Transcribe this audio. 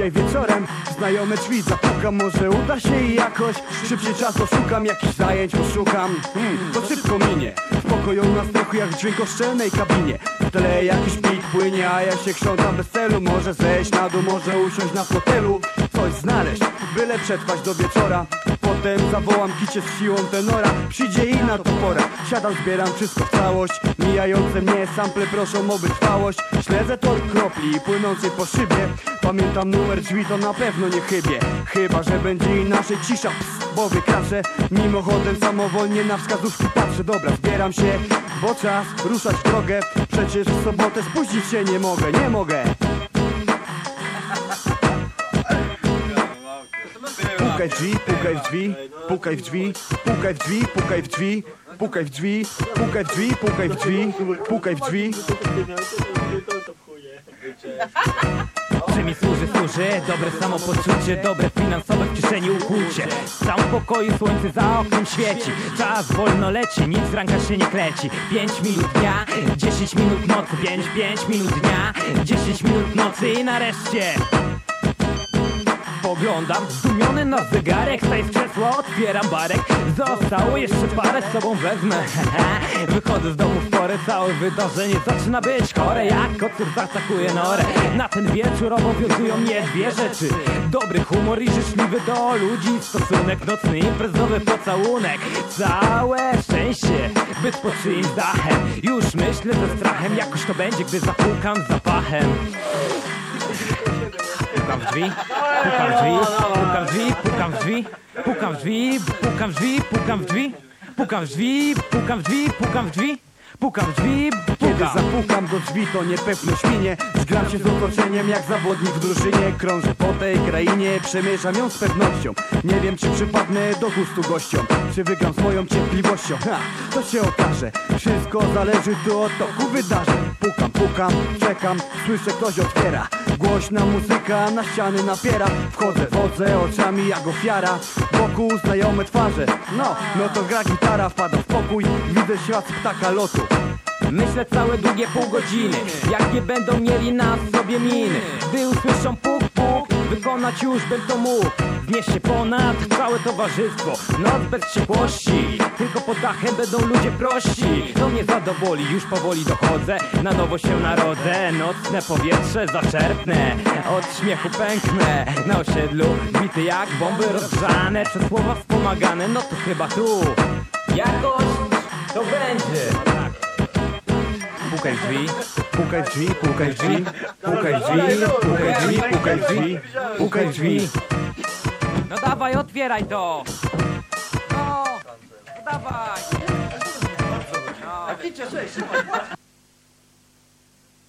dzisiaj wieczorem Znajome drzwi zapukam, może uda się i jakoś. Szybciej czas oszukam, jakichś zajęć poszukam. Hmm, To szybko minie. W pokoju na strychu jak w dźwiękoszczelnej kabinie. W tle jakiś plik płynie, a ja się krzątam bez celu Może zejść na dół, może usiąść na fotelu. Coś znaleźć, byle przetrwać do wieczora. Potem zawołam kicie z siłą tenora. Przyjdzie i na to pora. Siadam, zbieram wszystko w całość. Mijające mnie sample proszą o wytrwałość. Śledzę tor kropli płynącej po szybie Pamiętam numer drzwi, to na pewno nie chybie. Chyba, że będzie inaczej cisza, ps, bo wykraczę Mimochodem samowolnie na wskazówki patrzę. Dobra, zbieram się, bo czas ruszać w drogę. Przecież w sobotę spóźnić się nie mogę, nie mogę. Pukaj w drzwi, pukaj w drzwi, pukaj w drzwi, pukaj w drzwi, pukaj w drzwi, pukaj w drzwi, pukaj w drzwi, pukaj w drzwi, pukaj w drzwi. Czy mi służy, służy? Dobre samopoczucie, dobre finansowe w kieszeni ukłucie. W całym pokoju słońce za oknem świeci. Czas wolno leci, nic z ranka się nie kleci 5 minut dnia, 10 minut nocy. 5, 5 minut dnia, 10 minut nocy i nareszcie Poglądam, zdumiony na zegarek Staję z krzesła, otwieram barek. Zostało jeszcze parę z sobą wezmę. Wychodzę z domu w porę Całe wydarzenie zaczyna być chore. Jak kocur zaatakuje norę. Na ten wieczór obowiązują mnie dwie rzeczy. Dobry humor i życzliwy do ludzi. Stosunek nocny, imprezowy pocałunek. Całe szczęście, być pod czyimś dachem. Już myślę ze strachem Jakoś to będzie, gdy zapukam zapachem Pukam w drzwi, pukam w drzwi, pukam w drzwi, pukam w drzwi, pukam w drzwi, pukam w drzwi, pukam w drzwi, pukam w drzwi, pukam w drzwi, pukam w drzwi, Kiedy pukam. zapukam do drzwi, to niepewność minie Zgram się z otoczeniem jak zawodnik w drużynie Krążę po tej krainie, przemierzam ją z pewnością Nie wiem czy przypadnę do gustu gościom Czy wygram z moją cierpliwością Ha, to się okaże Wszystko zależy tu od toku wydarzeń Pukam, pukam, czekam, słyszę ktoś otwiera. Głośna muzyka na ściany napiera. Wchodzę, wodzę oczami jak ofiara. Wokół znajome twarze. No, no to gra gitara, wpada w pokój. Widzę świat ptaka lotu. Myślę całe długie pół godziny. Jak nie będą mieli na sobie miny. Gdy usłyszą puk puk Wykonać już bym to mógł Wnieść się ponad całe towarzystwo Noc bez wściekłości Tylko pod dachem będą ludzie prości. To mnie zadowoli, już powoli dochodzę. Na nowo się narodzę Nocne powietrze zaczerpnę. Od śmiechu pęknę Na osiedlu bity jak bomby rozgrzane. Przez słowa wspomagane No to chyba tu. Jakoś to będzie. Pukaj w drzwi, Pukaj drzwi, pukaj drzwi, pukaj drzwi, pukaj drzwi, pukaj drzwi, pukaj drzwi. No dawaj, otwieraj to! No, dawaj!